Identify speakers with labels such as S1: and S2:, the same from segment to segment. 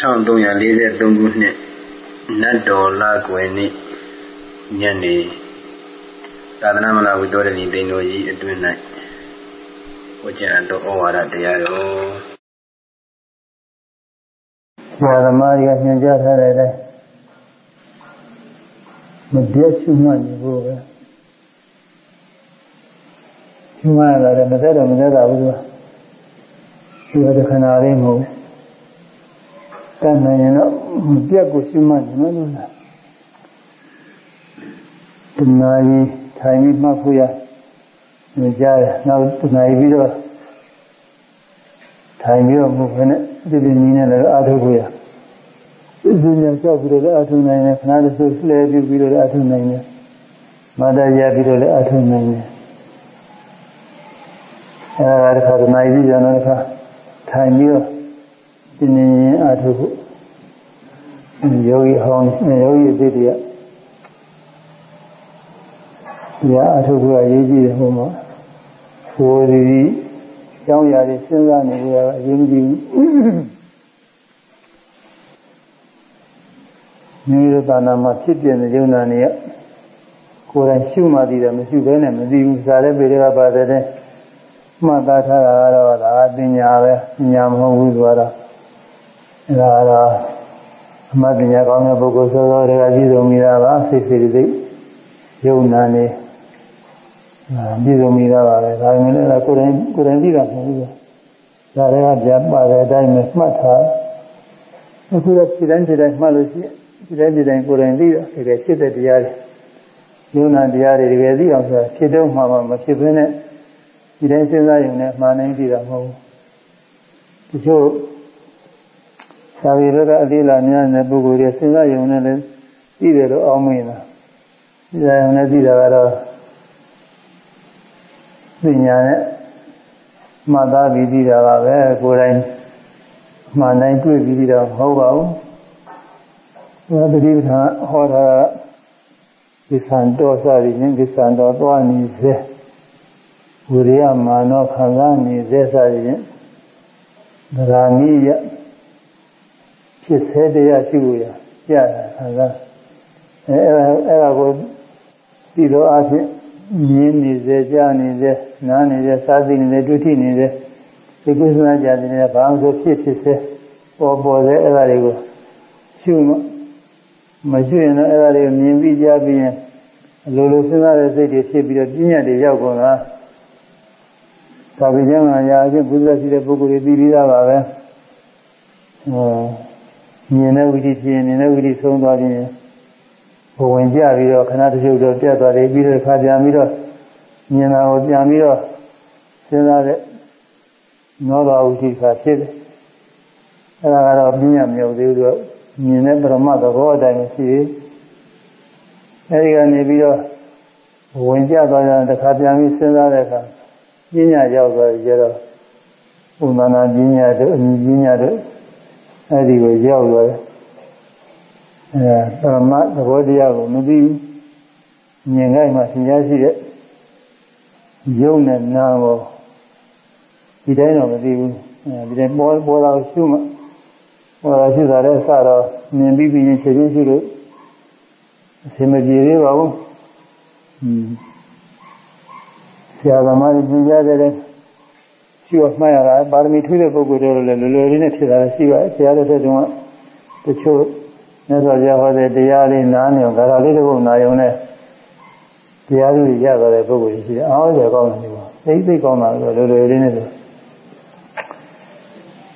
S1: 1343ခုနှစ်နတ်တော်လကွယ်နေ့ညနေသာသနာမလာဝိတောရဏီသိန်းတော်ကြီးအတွင်း၌ဟောကြားတော်ဩဝါဒတရားတော်
S2: ဆရာသမားကြီးကညွှန်ကြားထားတဲ့အတိုင်းမပြတ်ရှိမှနေဖို့ပဲရှိမှရတယ်မသက်တော့မသက်တာဘူးသူကဒီကခဏလေးမဟုတ် တတ်နိုင်ရင်တော့ပြက်ကိုရှိမှနေမယ်လို့လားဒီနာကြီးထိုင်ပြီးမှတ်ဖို့ရညကြားတယ်နောက်ဒီနာကြီးပြီးတော့ထိုင်ပြီးတော့ဘုရားနဲ့ဒီလိုနည်းနဲ့လည်းအာထုဖို့ရဒီစညာကြောက်ပြီးတော့လည်းအာထုနိုင်တယ်ခဏတစ်စုလှည့်ပြီးပြီးတော့လည်းအာထုနိုင်တယ်မတရပြီးတော့လည်းအာထုနိုင်တယ်အဲဒါတခါဒီနာကြီးပြီးတော့တခါထိုင်ပြီးတော့ ဒီနေရင်အထုဖို့ယောဂီဟောင်းယောဂီအသစ်တွေကဒီအထုဖို့အရေးကြီးတယ်ဟိုမှာဟိုဒီကျောင်းရာတွေစဉ်းစားနေကြအရေးကြီးဘူးမြေရတနာမှာဖြစ်ပြတဲ့ယုံနာနေရကိုယ်တိုင်ရှုမှသိတယ်မရှုဘဲနဲ့မသိဘူးစားတဲ့ပေတွေကပါတယ်မှတ်သားထားတာကတော့ဒါပညာပဲပညာမဟုတ်ဘူးဆိုတော့ အဲဒါကတော့အမှတ်ပညာကောင်းတဲ့ပုဂ္ဂိုလ်ဆိုတော့တကကြည့်ဆုံးမိတာပါစိတ်စိတ်စိတ်ယုံနာနေပြည့်စုံမိတာပါပဲဒါပေမဲ့လည်းကိုယ်တိုင်ကိုယ်တိုင်သိတာမဟုတ်ဘူးဒါတွေကပြပါတဲ့အတိုင်းပဲမှတ်ထားအခုတော့ဒီတိုင်းဒီတိုင်းမှတ်လို့ရှိရင်ဒီတိုင်းဒီတိုင်းကိုယ်တိုင်သိတာတကယ်ဖြစ်တဲ့တရားတွေယုံနာတရားတွေတကယ်သိအောင်ဆိုတာဖြစ်တော့မှမဖြစ်ဘဲနဲ့ဒီတိုင်းစဉ်းစားရုံနဲ့မှားနိုင်ကြည့်တာမဟုတ်ဘူးတချို့ သာဝေရကအသေးလာများတဲ့ပုဂ္ဂိုလ်တွေစဉ်းစားရုံနဲ့လည်းသိတယ်လို့အောင်းမင်းတာဒီတိုင်းနဲ့သိတာကတော့ပညာနဲ့မှတ်သားပြီးသိတာပါပဲကိုယ်တိုင်မှန်တိုင်းတွေ့ပြီးတော့မဟုတ်ပါဘူးဘုရားတတိပဌာဟောတာကိစ္စံတော်စသည်ချင်းကိစ္စံတော်သွားနေစေဝိရိယမာနောခံစားနေစေစားရင်ဒရာနိယ ဖြစ်စေတရားရှိလို့ရကြတာခံစားအဲအဲ့ဒါကိုပြီးတော့အဖြစ်မြင်နေစေကြားနေစေနားနေစေစားသိနေစေတွေ့ထိနေစေဒီကုသနာကြတဲ့နေဘာလို့ဆိုဖြစ်ဖြစ်စေပေါ်ပေါ်စေအဲ့ဒါတွေကိုရှုမမရှိရင်တော့အဲ့ဒါတွေကိုမြင်ပြီးကြားပြီးရင်အလိုလိုစဉ်းစားတဲ့စိတ်တွေဖြစ်ပြီးတော့ပြဉ္ညာတွေရောက်ကုန်တာသာဝိကျမ်းမှာရာအချင်းဘုရားရှိတဲ့ပုဂ္ဂိုလ်တွေပြီးပြီးသားပါပဲဟော မြင်တဲ့ဝိသိဖြစ်ရင်မြင်တဲ့ဝိသိဆုံးသွားခြင်းဘဝင်ကြပြီးတော့ခဏတစ်ချုပ်တော့ပြတ်သွားတယ်ပြီးတော့ခါပြန်ပြီးတော့မြင်တာကိုပြန်ပြီးတော့စဉ်းစားတဲ့နောတော်ဝိသိခါဖြစ်တယ်အဲဒါကတော့ပြညာမြောက်သေးဘူးတော့မြင်တဲ့ပရမသဘောအတိုင်းရှိသေးအဲဒီကနေပြီးတော့ဝင်ကြသွားကြတဲ့ခါပြန်ပြီးစဉ်းစားတဲ့အခါပညာရောက်သွားကြတော့ဥမနာပညာတို့အမြင်ပညာတို့ အဲဒီကိုရောက်သွားတယ်အဲပရမသဘောတရားကိုမသိဘူးမြင်လိုက်မှသင်ကြားရှိတဲ့ယုံနဲ့နာကိုဒီတိုင်းတော့မသိဘူးအဲဒီတိုင်းပေါ်ပေါ်လာရှုမှပေါ်လာရှုတာလည်းစတော့မြင်ပြီးပြီးချင်းချက်ချင်းရှိလို့အဆင်မပြေသေးပါဘူးอืมဆရာသမားကြီးပြကြတဲ့ ရှိရမှတ်ရတာပါရမီထူးတဲ့ပုဂ္ဂိုလ်တွေလည်းလွယ်လွယ်လေးနဲ့ဖြစ်တာရှိပါတယ်ဆရာတို့တဲ့တုန်းကတချို့မြတ်စွာဘုရားဟောတဲ့တရားလေးနားနေအောင်ဒါသာလေးတစ်ခုနာယုံနဲ့တရားသူရသွားတဲ့ပုဂ္ဂိုလ်ရှိတယ်အားရကောင်းတယ်ဒီမှာသိသိကောင်းတာလွယ်လွယ်လေးနဲ့ဆို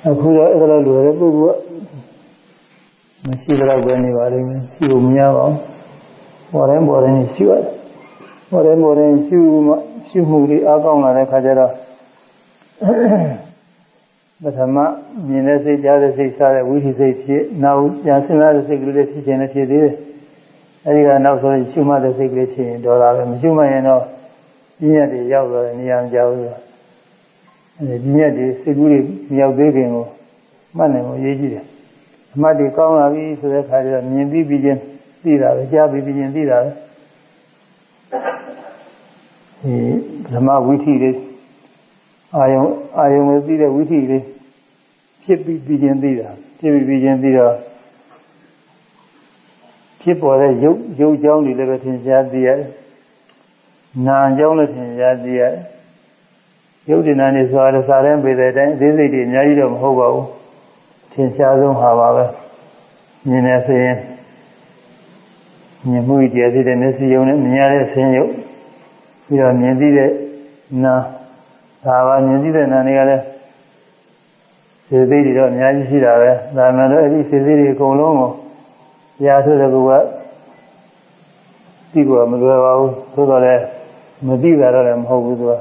S2: အခုတော့အဲ့လိုလွယ်တဲ့ပုဂ္ဂိုလ်ကမရှိတော့ပဲနေပါလိမ့်မယ်ရှိလို့မရပါဘူးပေါ်တိုင်းပေါ်တိုင်းရှိရတယ်ပေါ်တိုင်းပေါ်တိုင်းရှိမှရှိမှုလေးအားကောင်းလာတဲ့ခါကျတော့ ပထမမြင်တဲ့စိတ်ကြားတဲ့စိတ်စားတဲ့ဝိသိစိတ်ဖြစ်နောက်ညာစဉ်းစားတဲ့စိတ်ကလေးဖြစ်ခြင်းလည်းဖြစ်သေးတယ်အဲဒီကနောက်ဆုံးရှုမှတ်တဲ့စိတ်ကလေးဖြစ်ရင်တော်တာပဲမရှုမှတ်ရင်တော့ပြည့်ညက်တွေရောက်သွားတဲ့နေရာကြောက်လို့အဲဒီပြည့်ညက်တွေစိတ်ကူးတွေမရောက်သေးခင်ကိုမှတ်နိုင်ဖို့အရေးကြီးတယ်အမှတ်တွေကောင်းလာပြီဆိုတဲ့ခါကျတော့မြင်ပြီးပြီးချင်းသိတာပဲကြားပြီးပြီးချင်းသိတာပဲဒီဓမ္မဝိသီလေး အာယုံအာယုံကိုသိတဲ့ဝိသီလေးဖြစ်ပြီးပြီးချင်းသိတာဖြစ်ပြီးပြီးချင်းသိတော့ဖြစ်ပေါ်တဲ့ရုပ်ရုပ်ကြောင်းတွေလည်းပဲသင်ရှားသိရတယ်။နာကြောင်းလည်းသင်ရှားသိရတယ်။ရုပ်ဒီနာနေဆိုတာစာရင်ပေတဲ့အတိုင်းအသေးစိတ်တွေအများကြီးတော့မဟုတ်ပါဘူး။သင်ရှားဆုံးဟာပါပဲ။မြင်နေဆိုရင်မြင်မှုတရားသိတဲ့မျက်စိယုံနဲ့မြင်ရတဲ့ဆင်းရုပ်ပြီးတော့မြင်သိတဲ့နာ ဒါပါမြင်သိတဲ့နာတွေကလည်းစေသေးတွေတော့အများကြီးရှိတာပဲဒါမှလည်းအဲ့ဒီစေသေးတွေအကုန်လုံးကိုရားဆိုတဲ့ကူကသိဖို့မလွယ်ပါဘူးသို့တော်လည်းမသိတာတော့လည်းမဟုတ်ဘူးသူက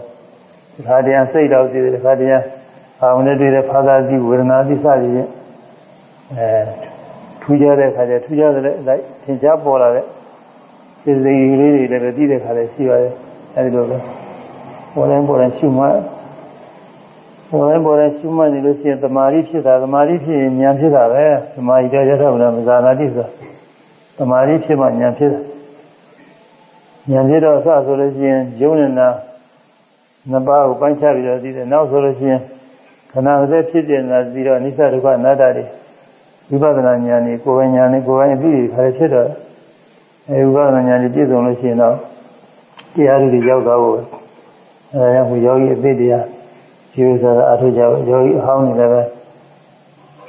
S2: ဒီခါတည်းစိတ်တော့သိတယ်ဒီခါတည်းအာမနဲ့တွေ့တဲ့ဖာသာသိဝေဒနာသိစသည်ဖြင့်အဲထူးခြားတဲ့ခါကျထူးခြားတဲ့အလိုက်သင်ကြားပေါ်လာတဲ့စေစိတ်လေးတွေလည်းသိတဲ့ခါလည်းရှိပါတယ်အဲဒီလိုပဲ ပေါ်တိုင်းပေါ်တိုင်းရှုမှတ်ပေါ်တိုင်းပေါ်တိုင်းရှုမှတ်နေလို့ရှိရင်တမာရီဖြစ်တာတမာရီဖြစ်ရင်ဉာဏ်ဖြစ်တာပဲတမာရီတရားရထားဘူးလားမဇာနာတိဆိုတာတမာရီဖြစ်မှဉာဏ်ဖြစ်တာဉာဏ်ဖြစ်တော့အစဆိုလို့ရှိရင်ယုံနေတာနှစ်ပါးကိုပိုင်းခြားပြီးတော့သိတယ်နောက်ဆိုလို့ရှိရင်ခန္ဓာအသက်ဖြစ်တဲ့နာပြီးတော့အနိစ္စဒုက္ခအနတ္တတွေဝိပဿနာဉာဏ်တွေကိုယ်ပိုင်ဉာဏ်တွေကိုယ်ပိုင်အပြီးခါရဖြစ်တော့အဲဝိပဿနာဉာဏ်တွေပြည့်စုံလို့ရှိရင်တော့တရားတွေရောက်သွားဖို့ အဲဒါကြောင့်ဘုယောဂီအသိတရားဒီဥစ္စာအထုကြယောဂီအဟောင်းနေလည်းပဲ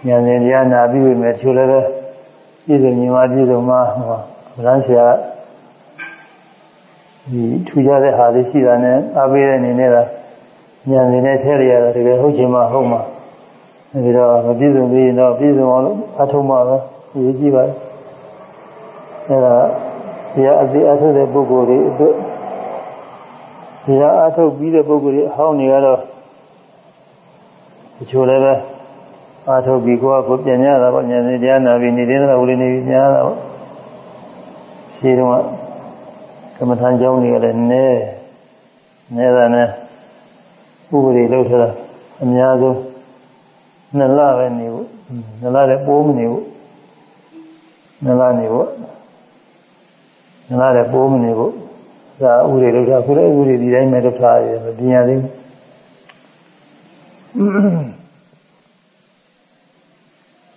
S2: ဉာဏ်ရှင်တရားနာပြီးပြီမဲ့သူလည်းပဲပြည့်စုံညီမပြည့်စုံမှာဟောဗလန်းဆရာဒီထူကြတဲ့ဟာလေးရှိတာနဲ့အပေးတဲ့အနေနဲ့ကဉာဏ်ရှင်နဲ့ထည့်ရတာတကယ်ဟုတ်ချင်မှဟုတ်မှာအဲဒီတော့မပြည့်စုံသေးရင်တော့ပြည့်စုံအောင်လို့အထုံးမှာပဲရေးကြည့်ပါအဲဒါတရားအသိအထုတဲ့ပုဂ္ဂိုလ်တွေအတွက် တရားအထုတ်ပြီးတဲ့ပုဂ္ဂိုလ်တွေအဟောင်းတွေကတော့တချို့လည်းပဲအထုတ်ပြီးကိုယ်ကကိုပြန်ရတာပေါ့ဉာဏ်နဲ့တရားနာပြီးနေတဲ့ဝိလိနေပြီးပြန်ရတာပေါ့ရှင်းတော့ကမ္မထံကျောင်းတွေကလည်းနဲနဲတာနဲ့ဥပဒေလောက်ထတာအများဆုံးနှစ်လပဲနေဖို့နှစ်လလည်းပိုးမနေဖို့နှစ်လနေဖို့နှစ်လလည်းပိုးမနေဖို့ ဒါဥရေလောက်တာခုလည်းဥရေဒီတိုင်းမဲ့လောက်တာရမပြညာသေး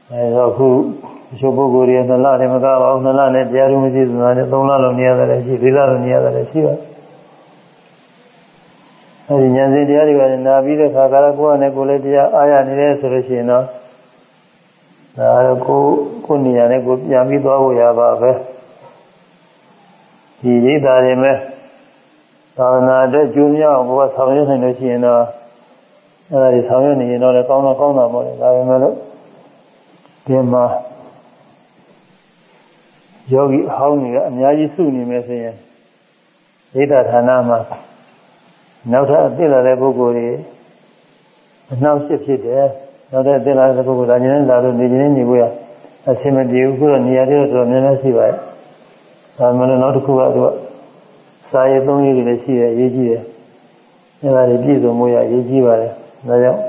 S2: အဲတော့ခုအချို့ပုဂ္ဂိုလ်တွေနှစ်လလည်းမကပါဘူးနှစ်လနဲ့တရားထုံးမရှိဆိုတာနဲ့သုံးလလောက်နေရတယ်ရှိလေးလလောက်နေရတယ်ရှိပါအဲဒီဉာဏ်စဉ်တရားတွေကနာပြီးတဲ့ခါကလည်းကိုယ်နဲ့ကိုယ်လည်းတရားအားရနေတယ်ဆိုလို့ရှိရင်တော့ဒါတော့ကိုကိုနေရာနဲ့ကိုပြန်ပြီးသွားဖို့ရပါပဲ ဒီရိတ်တာတွေမဲ့သာသနာအတွက်ကျိုးမြောက်ဘုရားဆောင်ရွက်နိုင်လို့ရှိရင်တော့အဲဒါကြီးဆောင်ရွက်နေရင်တော့လည်းကောင်းတော့ကောင်းတာပေါ့လေဒါပေမဲ့လို့ဒီမှာယောဂီအဟောင်းတွေကအများကြီးစုနေမယ်ဆိုရင်ဒိဋ္ဌဌာနမှာနောက်ထပ်အသိလာတဲ့ပုဂ္ဂိုလ်တွေအနှောက်အယှက်ဖြစ်တယ်နောက်ထပ်အသိလာတဲ့ပုဂ္ဂိုလ်ဒါညနေလာလို့နေနေနေဖို့ရအဆင်မပြေဘူးခုတော့နေရာတွေတော့တော်တော်များများရှိပါတယ် ဒါမှမဟုတ်နောက်တစ်ခုကသူကစာရေးသုံးရေးတွေလည်းရှိတယ်ရေးကြည့်တယ်အဲဒါတွေပြည့်စုံမှုရရေးကြည့်ပါတယ်ဒါကြောင့်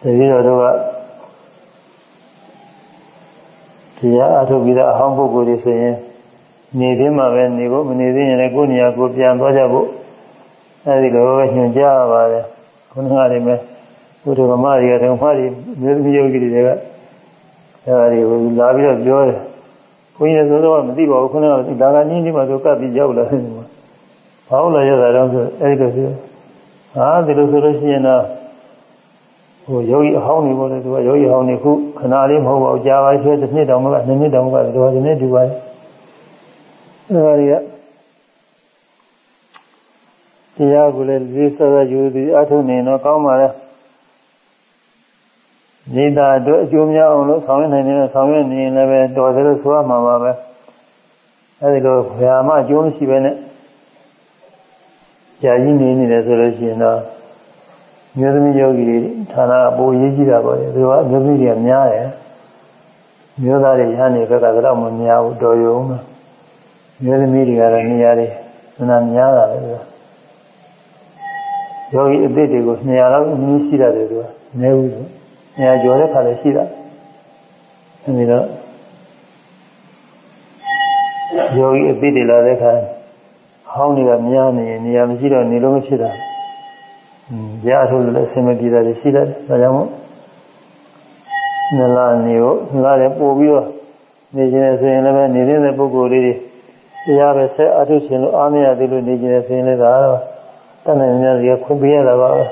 S2: တတိယတို့ကတရားအထုတ်ပြီးတော့အဟောင်းပုဂ္ဂိုလ်တွေဆိုရင်နေသေးမှပဲနေဖို့မနေသေးရင်လည်းကိုယ်နေရာကိုပြန်သွားကြဖို့အဲဒီလိုပဲညွှန်ကြားရပါတယ်ခုနကတည်းကဘုရားဓမ္မတွေကဓမ္မတွေမျိုးသမီးယောဂီတွေကအဲဒါတွေကိုလာပြီးတော့ပြောတယ် ဘုန်းကြီးတို့ကတော့မသိပါဘူးခုနကဒါကနည်းနည်းမှဆိုကပ်ပြီးရောက်လာတယ်ဘာလို့လဲရတာတော့ဆိုအဲဒီလိုဆိုဟာဒီလိုဆိုလို့ရှိရင်တော့ဟိုယောဂီအဟောင်းနေပေါ်တယ်သူကယောဂီအဟောင်းနေခုခဏလေးမဟုတ်ပါဘူးကြာပါသေးတစ်နှစ်တောင်မှနှစ်နှစ်တောင်မှတော့ဒီနေ့ဒီပါအဲဒါတွေကတရားကိုလည်းလေးစားရယူသည်အထုနေတော့ကောင်းပါလေ နေတာအတွက်အကျိုးများအောင်လို့ဆောင်ရွက်နိုင်တယ်ဆောင်ရွက်နေရင်လည်းပဲတော်တယ်လို့ဆိုရမှာပါပဲအဲဒီလိုဘယ်မှာအကျိုးမရှိပဲနဲ့ကြာကြီးနေနေတယ်ဆိုလို့ရှိရင်တော့မျိုးသမီးယောဂီတွေဌာနအပိုရေးကြည့်တာပေါ့လေသူကအမျိုးသမီးတွေကများတယ်မျိုးသားတွေရဟန်းတွေဘက်ကကတော့မများဘူးတော်ရုံပဲမျိုးသမီးတွေကတော့နေရာတွေနာများတာပဲသူကယောဂီအသစ်တွေကို200လောက်အနည်းရှိတာတယ်သူကနည်းဘူး ဆို200ကျော်တဲ့ခါလည်းရှိတာအဲဒီတော့ယောဂီအသစ်တွေလာတဲ့ခါဟောင်းတွေကများနေရင်နေရာမရှိတော့နေလို့မဖြစ်တာ။ကြားထုတ်လို့လည်းအဆင်မပြေတာရှိတယ်။ဒါကြောင့်မို့နလနေကိုနလလည်းပို့ပြီးတော့နေခြင်းဆိုရင်လည်းပဲနေတဲ့ပုဂ္ဂိုလ်လေးတွေတရားပဲဆက်အထုရှင်လို့အားမရသေးလို့နေခြင်းဆိုရင်လည်းဒါတော့တဏှာများကြီးခွင့်ပေးရတာပါပဲ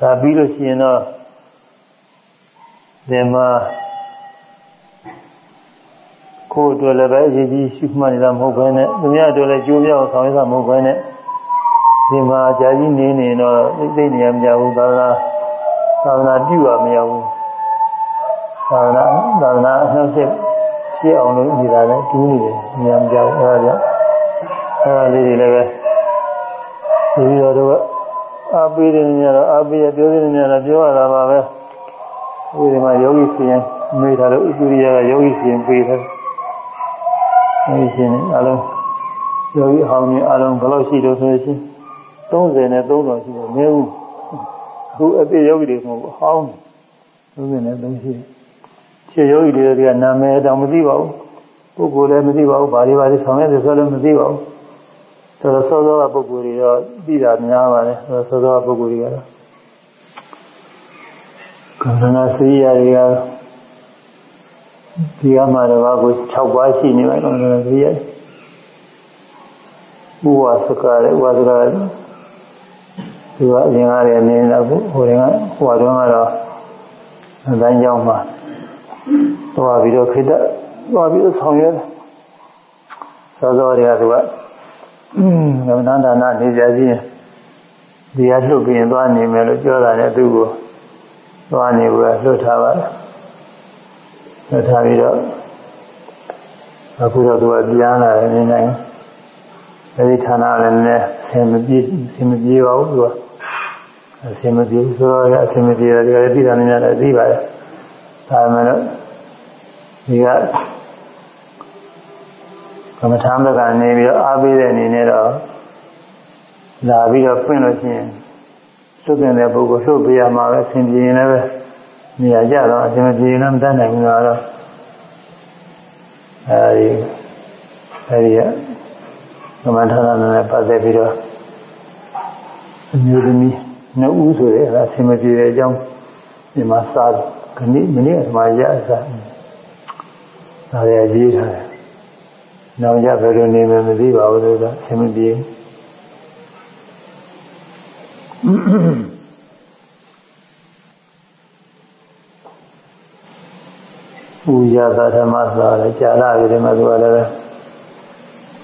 S2: ဒါပြီးလို့ရှိရင်တော့ ဒီမှာကိုယ်အတွက်လည်းပဲအရေးကြီးရှိမှနေတာမဟုတ်ဘဲနဲ့သူများအတွက်လည်းကြိုးပြောင်းဆောင်ရွက်တာမဟုတ်ဘဲနဲ့ဒီမှာကြာကြီးနေနေတော့သိနေရမကြဘူးသာသနာသာသနာပြုရမရဘူးသာသနာသာသနာအနှောက်အယှက်ဖြစ်အောင်လို့နေတာလည်းတူးနေတယ်ဉာဏ်ကြောက်အဲဒါကြောင့်အဲဒါလေးတွေလည်းပဲဒီလိုတော့အားပေးတယ်ညတော့အားပေးရပြောတယ်ညတော့ပြောရတာပါပဲ ဒီဒီမှာယောဂီစီရင်မိထားလို့ဥပ္ပရိယကယောဂီစီရင်ပေးတယ်အဲဒီရှင်အလုံးယောဂီအဟောင်းကြီးအလုံးဘယ်လောက်ရှိတော့ဆိုရင်30နဲ့30ရှိတယ်မင်းဘူးအခုအသေးယောဂီတွေမဟုတ်ဘူးအဟောင်း30နဲ့3ရှိတယ်ခြေယောဂီတွေကနာမည်တောင်မသိပါဘူးပုဂ္ဂိုလ်လည်းမသိပါဘူးဘာတွေဘာတွေဆောင်ရတယ်ဆိုလည်းမသိပါဘူးဆိုတော့စောစောကပုဂ္ဂိုလ်တွေတော့သိတာများပါတယ်ဆိုတော့စောစောကပုဂ္ဂိုလ်တွေကတော့ ကံနာစရိယာတွေကဒီကမှာတော့ကို6ပါးရှိနေပါတော့ကံစရိယာဥဝါစကရဲ့ဥဝါစကဒီကအရင်ကလည်းနေတော့ဟိုရင်ကဟိုတုန်းကတော့အတိုင်းကြောင်းမှာသွားပြီးတော့ခိတ္တသွားပြီးတော့ဆောင်ရွက်စောစောတွေကသူကအင်းကမ္မန္တနာနေကြကြီးဒီကလှုပ်ပြီးရင်သွားနေမယ်လို့ပြောတာနဲ့သူ့ကို သွားနေဘူးလွတ်ထားပါတယ်လွတ်ထားပြီးတော့အခုတော့သူကပြန်လာတယ်နေနိုင်အဲဒီဌာနလည်းနည်းဆင်မပြေဆင်မပြေပါဘူးသူကအဆင်မပြေဆိုတော့အဆင်မပြေတယ်ဒီကလည်းပြည်တော်နေရတယ်သိပါတယ်ဒါမှမဟုတ်ဒီကကမ္မထာဘက်ကနေပြီးတော့အားပေးတဲ့အနေနဲ့တော့လာပြီးတော့ပြင်လို့ရှိရင် သုတ်တဲ့ပုဂ္ဂိုလ်သုတ်ပေးရမှာပဲဆင်ပြေရင်လည်းပဲနေရာကြတော့အဆင်မပြေရင်လည်းမတတ်နိုင်ဘူးတော့အဲဒီအဲဒီကမ္မထာနဲ့ပတ်သက်ပြီးတော့အမျိုးသမီးနှစ်ဦးဆိုရဲအဆင်မပြေတဲ့အကြောင်းဒီမှာစားခဏမိနစ်အမှရအစားဒါရရေးထားတယ်။နောက်ရဘယ်လိုနေမယ်မသိပါဘူးလို့ကအဆင်မပြေဘူး။ ဥရသဓမ္မသာလည်းကြာလာပြီဒီမှာသူကလည်း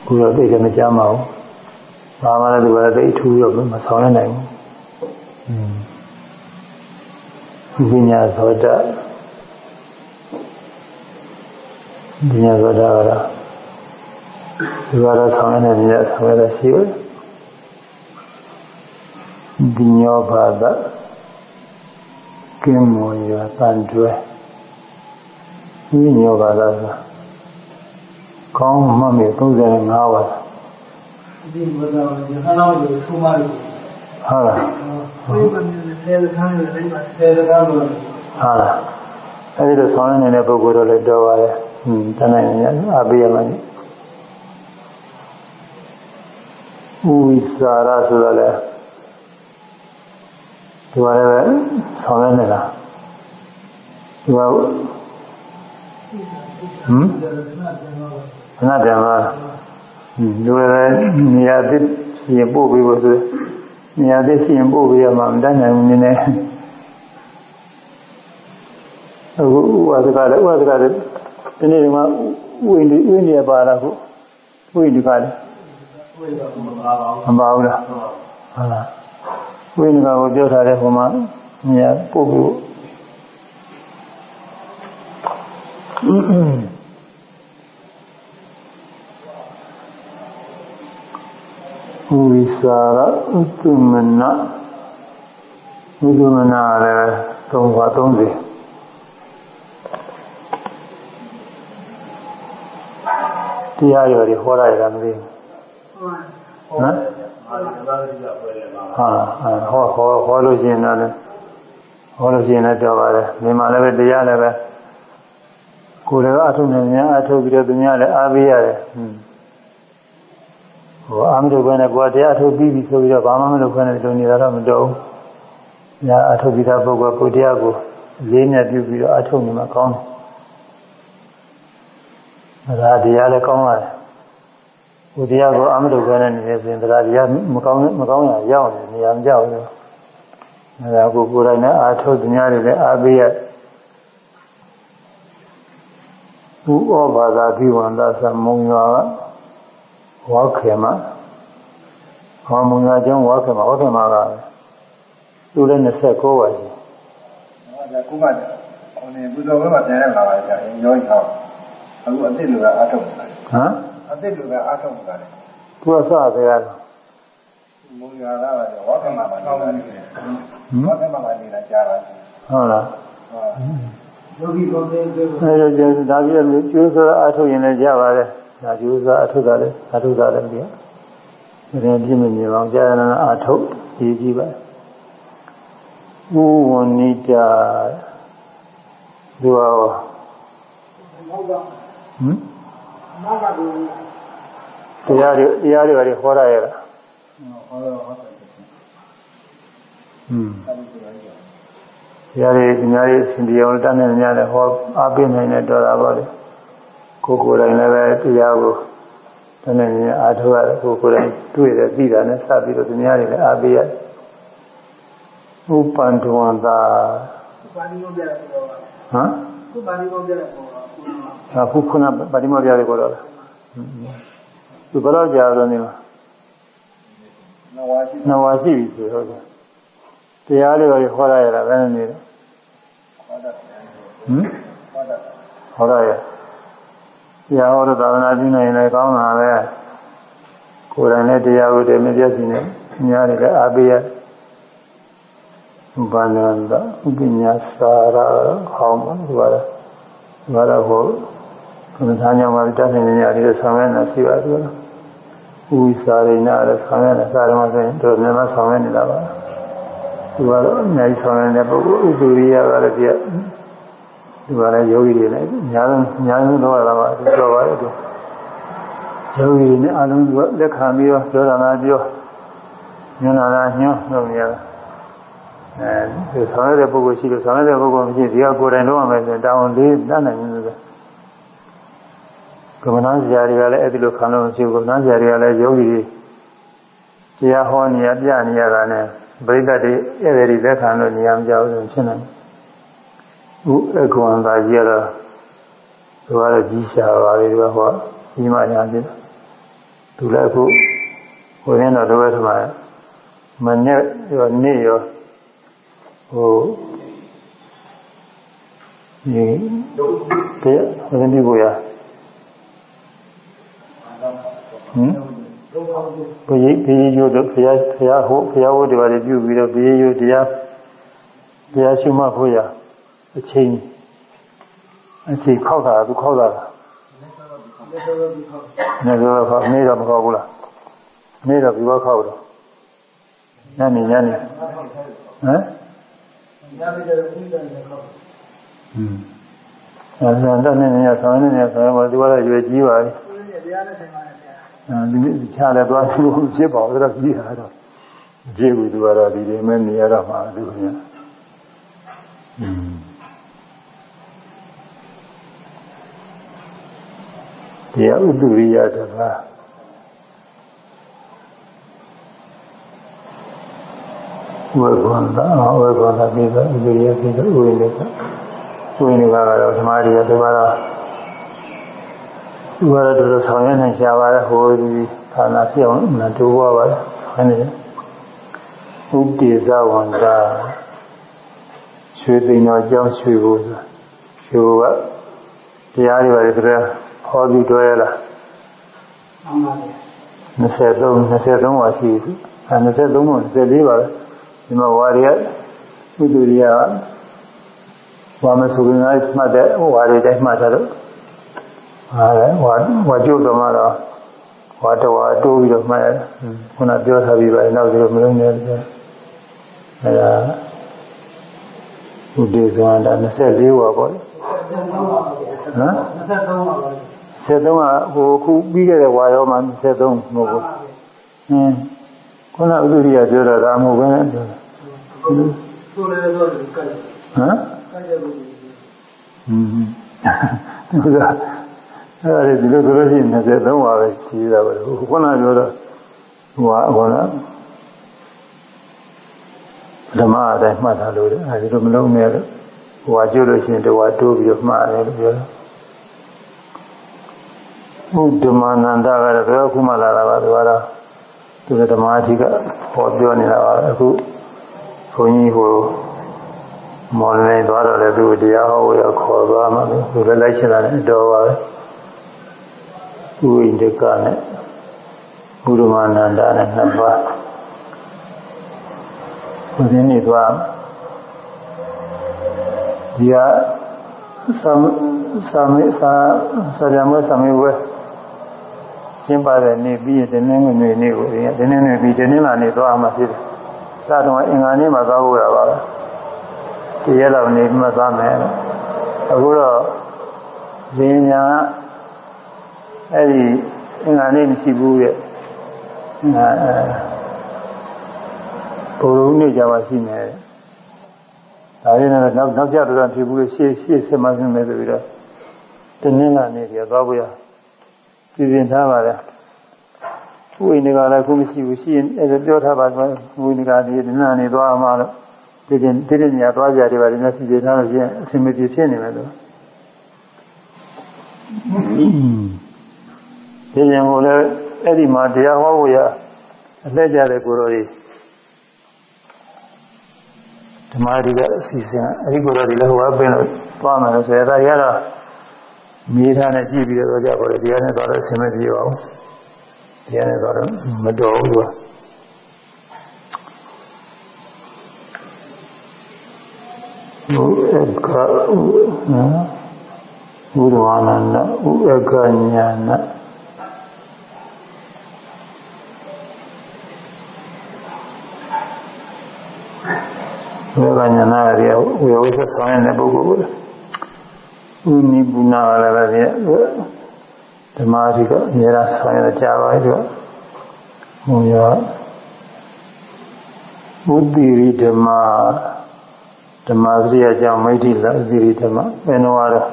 S2: ခုတော့သိတယ်မကြမ်းပါဘူး။ဘာမှလည်းသူကလည်းသိအထူးရောမဆောင်ရနိုင်ဘူး။ပညာသောတာပညာသောတာကတော့ဒီကတော့ဆောင်ရတဲ့ဉာဏ်ဆောင်ရတဲ့ရှိတယ် ဒီညောဘာဒကင်းမွန်ရတန်တွဲဒီညောဘာဒဆိုကောင်းမှတ်မိ35ဝါ
S3: ဒီဘောတော်ရဟန်းတော်ကိုထုံးပါလို့
S2: ဟုတ်လား
S3: ဒီမှာဆယ်ခန်းနဲ့ဒီမှာဆယ်ခန်းလို့
S2: ဟုတ်လားအဲဒီလိုဆောင်ရနေတဲ့ပုဂ္ဂိုလ်တော့လည်းတော်ပါတယ်ဟွန်းတဏှာညာအပိယမကြီးဥဝိစာရဆိုတာလေ ဒီမှာလည်းဆောင်ရနေတာဒီမှာဟမ်ခဏတည်းမှာလူလည်းနေရာသစ်ရင်ပို့ပြီးဖို့ဆိုနေရာသစ်ရှင်ပို့ပြီးရမှမတတ်နိုင်ဘူးနည်းနည်းအခုဥပဒကလည်းဥပဒကလည်းဒီနေ့ကဝိနေဝိနေပါလားခုဝိနေကလည်းမပါဘူးလားဟုတ်လား ဝိနေကကိုပြောထားတဲ့ဟိုမှာမြတ်ပို့ဖို့ဝိစာရဥတ္တမနဥတ္တမနလည်းသုံးပါ30တရားရော်တွေဟောရတယ်မသိဘူးနော် ဟာဟောဟောဟောလို့ရှိရင်တော့ဟောလို့ရှိရင်လည်းတော်ပါတယ်မြန်မာလည်းပဲတရားလည်းပဲကိုယ်လည်းအထုနေများအထုပြီးတော့သူများလည်းအားပေးရတယ်ဟိုအာမထုတ်ခွင့်နဲ့ကိုယ်တရားအထုပြီးပြီဆိုပြီးတော့ဘာမှမလုပ်ခွင့်နဲ့လုံနေတာတော့မတော်ဘူးညာအထုပြီးသားပုဂ္ဂိုလ်ကိုတရားကိုလေးနဲ့ပြုပြီးတော့အထုတ်နေမှာကောင်းတယ်ဒါတရားလည်းကောင်းပါတယ် ဘုရားကိုအမထုတ်ခဲနဲ့နေနေဆိုရင်တရားတရားမကောင်းမကောင်းရရောက်နေနေရာမကြောက်ဘူးဒါကကိုကိုယ်တိုင်နဲ့အာထုတ်သူများတွေလည်းအားပေးရဘူဩဘာသာဒီဝန္တသမုံရွာဝါခေမဟောမုံရွာကျောင်းဝါခေမဝါခေမကသူလည်း29ပါရှိ
S4: ဒါကုမတ်ဟိုနေဘုဇောဘက်မှာပြန်ရလာပါကြရင်ရောကြီးဟောအခုအစ်စ်လူကအထုတ်နေတာ
S2: ဟမ်
S4: အစ်စ်လူကအထုတ်နေတာလေ
S2: သူကစသေးတယ်
S4: မုံရလာပါဝါကမှာပါနေတယ်ဝါကမှာပါနေတာကြားပါ
S2: ဟုတ်လား
S4: ဟုတ်
S3: ယောဂီကောင်းတဲ့ပြော
S2: အဲဒါကျဒါပြီးတော့ကျိုးစားအထုတ်ရင်လည်းကြပါတယ်ဒါကျိုးစားအထုတ်တာလည်းအထုတ်တာလည်းပြီးတော့ဒီပြင်းမြင်အောင်ကြာရနာအထုတ်ကြည့်ကြည့်ပါဥဝဏိတာဒီဟာ
S3: ဟုတ်ကဲ့
S2: ဟ မ်
S3: မောကဘူး
S2: တရားတွေတရားတွေဘာတွေဟောရရလား
S4: ဟောတော့ဟုတ်တယ်
S2: ဟမ်တရားတွေဒီများတွေအစဉ်တရားတတ်နေများလည်းဟောအားပေးနိုင်တဲ့တော်တာပါလေကိုယ်ကိုယ်တိုင်လည်းပဲတရားကိုတနေ့နေ့အားထုတ်ရတယ်ကိုယ်ကိုယ်တိုင်တွေ့တယ်သိတာနဲ့စပြီးတော့ဒီများတွေလည်းအားပေးရတယ်ဥပန္တဝန္တာ
S3: ပါဠိလိုပြတယ်ဆိုတော့
S2: ဟမ်
S3: ခုပါဠိလိုပြတယ်ဆိုတော့
S2: အခုခုနဗတိမောပြရတယ်ကိုတော့လားသူဘယ်တော့ကြာတော့နေမှာ
S4: နဝါရှိ
S2: နဝါရှိပြီဆိုဟုတ်တယ်တရားတွေဟောရရတာဘယ်နဲ့နေလဲ
S4: ဟောတာ
S2: ဟမ်
S4: ဟောတာ
S2: ဟောရရတရားဟောတော့သာသနာပြုနိုင်ရင်လည်းကောင်းတာပဲကိုယ်တိုင်လည်းတရားကိုတည်းမပြတ်စီနဲ့ညာတွေလည်းအားပေးရဘာနန္ဒဥပညာစာရဟောင်းမှာဒီပါလားဒီပါလား ဟောဘုရားညောင်းမှာတတ်နိုင်နေရတယ်ဆောင်ရနေတာရှိပါတယ်ဥဝိစာရိဏလည်းဆောင်ရနေတာစာရမဆိုရင်တို့မြန်မာဆောင်ရနေတာပါဒီကတော့အများကြီးဆောင်ရတဲ့ပုဂ္ဂိုလ်ဥပ္ပရိယကလည်းပြဒီပါလဲယောဂီတွေလည်းအများဆုံးအများဆုံးတော့ရတာပါဒီတော့ပါလေသူယောဂီတွေနဲ့အလုံးစုလက်ခံပြီးတော့ပြောတာလားပြောညွှန်တာလားညွှန်လုပ်နေရတာအဲဒီဆောင်ရတဲ့ပုဂ္ဂိုလ်ရှိလို့ဆောင်ရတဲ့ပုဂ္ဂိုလ်မရှိဒီကကိုယ်တိုင်လုပ်ရမယ်ဆိုရင်တောင်းလေးတတ်နိုင်နေတယ် ကမ္မနာစရာတွေကလည်းအဲ့ဒီလိုခံလို့မရှိဘူးကမ္မနာစရာတွေကလည်းယောဂီတွေတရားဟောနေရပြနေရတာနဲ့ပရိသတ်တွေအဲ့ဒီလက်ခံလို့နေရာမကြောက်ဘူးဖြစ်နေတယ်ဥအကွန်သာကြီးရတော့သူကတော့ကြီးရှာပါလေဒီကဟောကြီးမညာဖြစ်သူလည်းအခုဟိုရင်းတော့လိုပဲထမှာမနဲ့ရောနေ့ရောဟိုဒီတဲ့ဟိုရင်းဒီကိုရ ဟမ်ဘယ်ဘယ်ရိုးတော့ဖရာဖရာဟိုဖရာဟိုတွေပါလေပြုပြီးတော့ဘယ်ရိုးတရားတရားရှိမှဖို့ရအချိန်အချိန်ခောက်တာသူခောက်တာလား
S3: လက်တော်ဒီခေါက်
S2: နေတော့ခောက်နေတော့မခောက်ဘူးလားနေတော့ဒီဘခောက်တော့ညနေညနေဟမ်
S3: ညပိတဲ့ဥဒ္ဒနဲ့ခေါက်
S2: อืมအဲဒါတော့နေနေဆောင်းနေနေဆောင်းပါဒီကတော့ရွယ်ကြီးပါပြီ
S3: ဦးရင်းတရားနဲ့ဆိုင်ပါတယ်ဗျာ
S2: အဲဒီချားလည်းသွားလို့ဖြစ်ပါဘူးတော့ကြီးတာတော့ကြည့်ဘူးသူကတော့ဒီဒီမဲ့နေရတော့မှာသူကอืมတရားဥဒ္ဒရိယတပါဝေကွန်သာဝေကွန်သာပြီးတော့ဥဒ္ဒရိယပြီးတော့ဥဝိနေကဥဝိနေကတော့ဓမ္မရိယဒီမှာတော့ သူကတော့တော်တော်ဆောင်ရွက်နေရှာပါလေဟိုဒီဌာနပြောင်းမတူပါပါလေဟဲ့နေဥပ္ပိဇဝန္တာရွှေသိမ်းတော်ကြောင်းရွှေကိုရွှေကိုကတရားတွေပါလေသူကဟောပြီးတွေ့ရလား
S3: အောင်ပါလေ
S2: 23 23ပါရှိပြီအဲ23ပါ24ပါပဲဒီမှာဝါရီယဥဒ္ဒရိယဝါမသုခင်ကမှတ်တဲ့ဝါရီတိုင်းမှတ်တာတော့ ဟာလေဝါဝါကျုပ်တော်မှာတော့ဝါတော်ဝါတိုးပြီးတော့မှတ်ရတယ်ခုနပြောထားပြီးပါနောက်ဒီလိုမလုံးနဲ့အဲဒါဥဒေဇဝန္တာ24ဝါပေါ့လေ
S3: 23ပါပါဗျာ
S2: ဟမ်
S3: 23ပါပါဗျာ
S2: 73ကဟိုခုပြီးခဲ့တဲ့ဝါရောမှာ73မဟုတ်ဘူးအင်းခုနဥဒ္ဒရိယပြောတာဒါမဟုတ်ဘဲနဲ့ပြောတာ
S3: ဆိုလည်းတော့ကဲ
S2: ဟမ်
S3: အဲ့ဒါကို
S2: อืมဟုတ်ကဲ့ အဲ့ဒါဒီလိုဆိုလို့ရှိရင်23ပါပဲရှိတာပဲခုနပြောတော့ဟိုကဟိုကဓမ္မအတိုင်းမှတ်တာလို့အဲဒီလိုမလုံးနဲ့လို့ဟိုကကျွလို့ရှိရင်တော့တိုးပြီးတော့မှတ်တယ်လို့ပြောတယ်ဘုဒ္ဓမာနန္ဒကတော့ဘယ်ခုမှလာတာပါသူကတော့သူကဓမ္မအဓိကဟောပြောနေတာပါအခုဘုန်းကြီးဟိုမော်လင်းသွားတော့လည်းသူတရားဟောရခေါ်သွားမှသူလည်းလိုက်ချင်တာနဲ့တော်ပါပဲ ဥိန္ဒကနဲ့ဘုဒ္ဓမာနန္ဒနဲ့နှစ်ပါးဘုရင်နေသွားဒီကသမေသာဆရာမသမေဝဲရှင်းပါတယ်နေပြီးတင်းနေငွေနေကိုတင်းနေနေပြီးတင်းနေလာနေသွားမှဖြစ်တယ်။သာတော့အင်္ဂါနေ့မှာသွားဖို့ရပါပဲ။ဒီရက်တော့နေမှသွားမယ်။အခုတော့ဇင်းညာ အဲ့ဒီအင်္ဂါနေ့မရှိဘူးရဲ့။အဲဘုရုံနေ့ကြပါရှိမယ်။ဒါရင်းနဲ့နောက်နောက်ကြတော့ဖြစ်ဘူးရှေ့ရှေ့ဆက်မှပြင်မယ်ဆိုပြီးတော့တင်းနေလာနေပြသွားဖို့ရစီစဉ်ထားပါတယ်ဝိနေကလည်းခုမရှိဘူးရှိရင်အဲပြောထားပါဆိုဝိနေကဒီဒီနာနေသွားမှလို့ဒီတင်ဒီတင်ညာသွားကြတယ်ပါဒီနေ့စီစဉ်ထားလို့ရှိရင်အဆင်မပြေဖြစ်နေမယ်လို့ ဒီရင်ကိုလည်းအဲ့ဒီမှာတရားဟောဖို့ရအလက်ကြတဲ့ကိုယ်တော်ကြီးဓမ္မဒီကအစီအစဉ်အဲ့ဒီကိုယ်တော်ကြီးလည်းဟိုအပင်လို့သွားမယ်လို့ဆိုရတာရတော့မြေထားနဲ့ကြည့်ပြီးတော့ကြပါလေတရားနဲ့တော့အဆင်မပြေပါဘူးတရားနဲ့တော့မတော်ဘူးကွာဘုရားကနော်ဘုရားနန္ဒဥအကညာနာ ဝေကညာနာရဝေဝိသဆောင်တဲ့ပုဂ္ဂိုလ်ဥနိပုနာလည်းပဲဓမ္မတိကအများအားဆောင်ရကြပါရဲ့သူကဟိုရောဥတိရိဓမ္မဓမ္မစရိယကြောင့်မိဋ္ဌိလဥတိရိဓမ္မဘယ်တော့တော့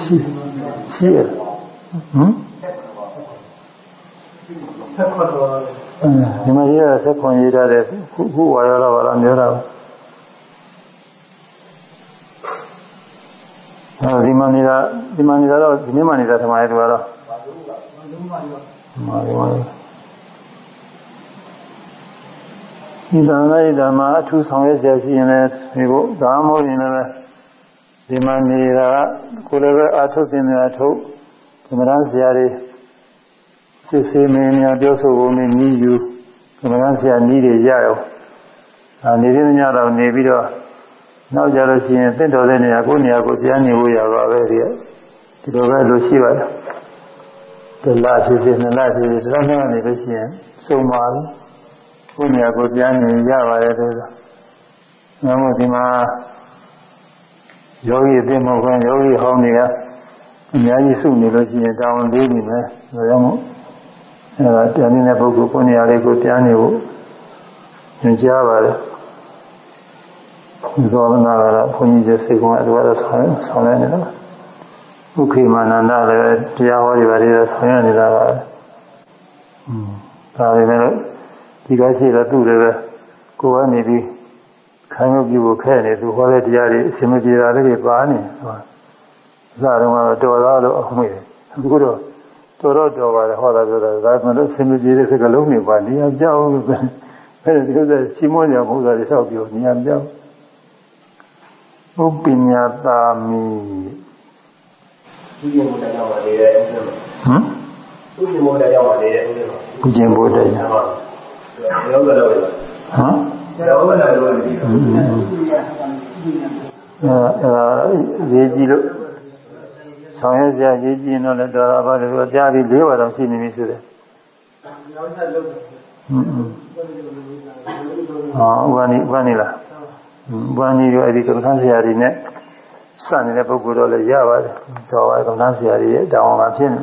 S2: ရှိရှိရဟမ်
S3: ဆက်ခွတ်သွားတယ်
S2: ဒီမှာရေးရဆက်ခွန်ရေးထားတဲ့ခုခုဝါရောလာပါလားပြောတာအဲဒီမှာနေတာဒီမှာနေတာတော့ဒီနေ့မှနေတာထမရဲ့သူကတော့မာရီမာရီဒီသံဃာ့ဓမ္မအထူးဆောင်ရွက်ရရှိရင်လည်းဒီကိုဒါမှမဟုတ်ရင်လည်းဒီမှာနေတာကိုလည်းပဲအာထုတ်တင်တဲ့အထုတ်ဓမ္မရဆရာတွေ စစ်ဆေးမင်းများပြောဆိုပုံနဲ့ညီယူကမ္ဘာဆရာနီးတွေရရောအာနေရင်းညတော့နေပြီးတော့နောက်ကြလို့ရှိရင်သင့်တော်တဲ့နေရာကိုနေရာကိုပြန်နေဖို့ရပါပဲဒီဒီလိုပဲလို့ရှိပါတယ်တလားဖြစ်ဖြစ်နှစ်လားဖြစ်ဖြစ်ဒီလောက်နဲ့နေလို့ရှိရင်စုံပါပြီကိုနေရာကိုပြန်နေရပါတယ်တဲ့ဆိုငါမို့ဒီမှာယောဂီအသိမဟုတ်ဘူးယောဂီဟောင်းတွေကအများကြီးစုနေလို့ရှိရင်တောင်းလေးနေမယ်ဒါကြောင့်မို့ အဲဒါပြန်နေတဲ့ပုဂ္ဂိုလ်ကိုနေရာလေးကိုပြန်နေဖို့ညွှန်ကြားပါတယ်ဒီသောနာကတော့ဘုန်းကြီးရဲ့စိတ်ကအတူတူဆောင်ဆောင်နေတယ်ဥက္ခေမနန္ဒလည်းတရားဟောဒီပါလေးဆောင်ရနေတာပါอืมဒါပေမဲ့ဒီကရှိတော့သူ့လည်းပဲကိုယ်ကနေပြီးခံရပြုဖို့ခဲနေသူဟောတဲ့တရားတွေအရှင်မပြေတာလေးတွေပါနေဟုတ်အစတုန်းကတော့တော်သားလို့အခုမေးတယ်အခုတော့ တော်တော့တော်ပါတယ်ဟောတာပြောတာဒါမှလည်းဆင်မပြေတဲ့စကလုံးတွေပါနေရာပြောင်းလို့ပဲအဲဒီလိုဆိုရှင်းမွညာဘုရားတွေဆောက်ပြောနေရာပြောင်းဥပညာတာမီ
S1: ဒီကျင်ဘုရားကြောင့်နေတဲ့ဥစ္စာ
S2: ဟမ်
S1: ဥကျင်ဘုရားကြောင့်နေတဲ့ဥစ္စာ
S2: ကုကျင်ဘုဒ္ဓညာ
S1: ဟုတ်ရောကတော့
S2: ဟမ်
S1: ရောကတော့လို့ဒီ
S2: အဲအဲရေးကြည့်လို့ ဆောင်ရွက်ကြရေးကြည့်ရင်တော့လည်းတော်တာပါလို့ပြောကြားပြီး၄ပါးတော့ရှိနေပြီဆိုတယ်
S3: နောက်ဆက်လုပ်တယ်
S2: ဟွန်းဟွန်းဟာဥပနိဥပနိလားဥပနိရောအဲ့ဒီကမ္ဘာဆရာကြီးနဲ့စနေတဲ့ပုဂ္ဂိုလ်တော့လည်းရပါတယ်တော်ပါကမ္ဘာဆရာကြီးရဲ့တောင်းအောင်ဖြစ်နေ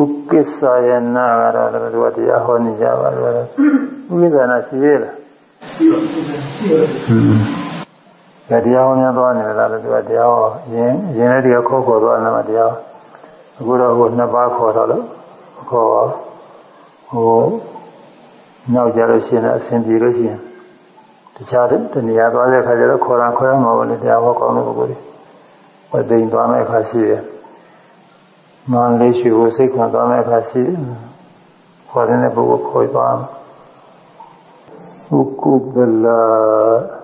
S2: ဥပစ္စာယနာကတော့လည်းသူကတရားဟောနေကြပါတော့ဥပစ္စာနာရှိသေးလား
S3: ပြီးတော့ပြီးတော့ပြီး တော့
S2: ဟွန်းတရားဟောများသွားနေလားလို့သူကတရားဟောရင်ရင်လည်းတရားခေါ်ခေါ်သွားတယ်မှာတရားအခုတော့ဟိုနှစ်ပါးခေါ်တော့လို့ခေါ်ဟိုနောက်ကြလို့ရှိရင်အဆင်ပြေလို့ရှိရင်တခြားတနေရာသွားတဲ့အခါကျတော့ခေါ်တာခေါ်ရမှာပေါ့လေတရားဟောကောင်းတဲ့ပုဂ္ဂိုလ်တွေဝိသိမ်သွားမယ့်အခါရှိတယ်မန္လေးရှိကိုစိတ်ခွန်သွားမယ့်အခါရှိတယ်ခေါ်တဲ့ပုဂ္ဂိုလ်ခေါ်သွားမှာဥကုပ္ပလာ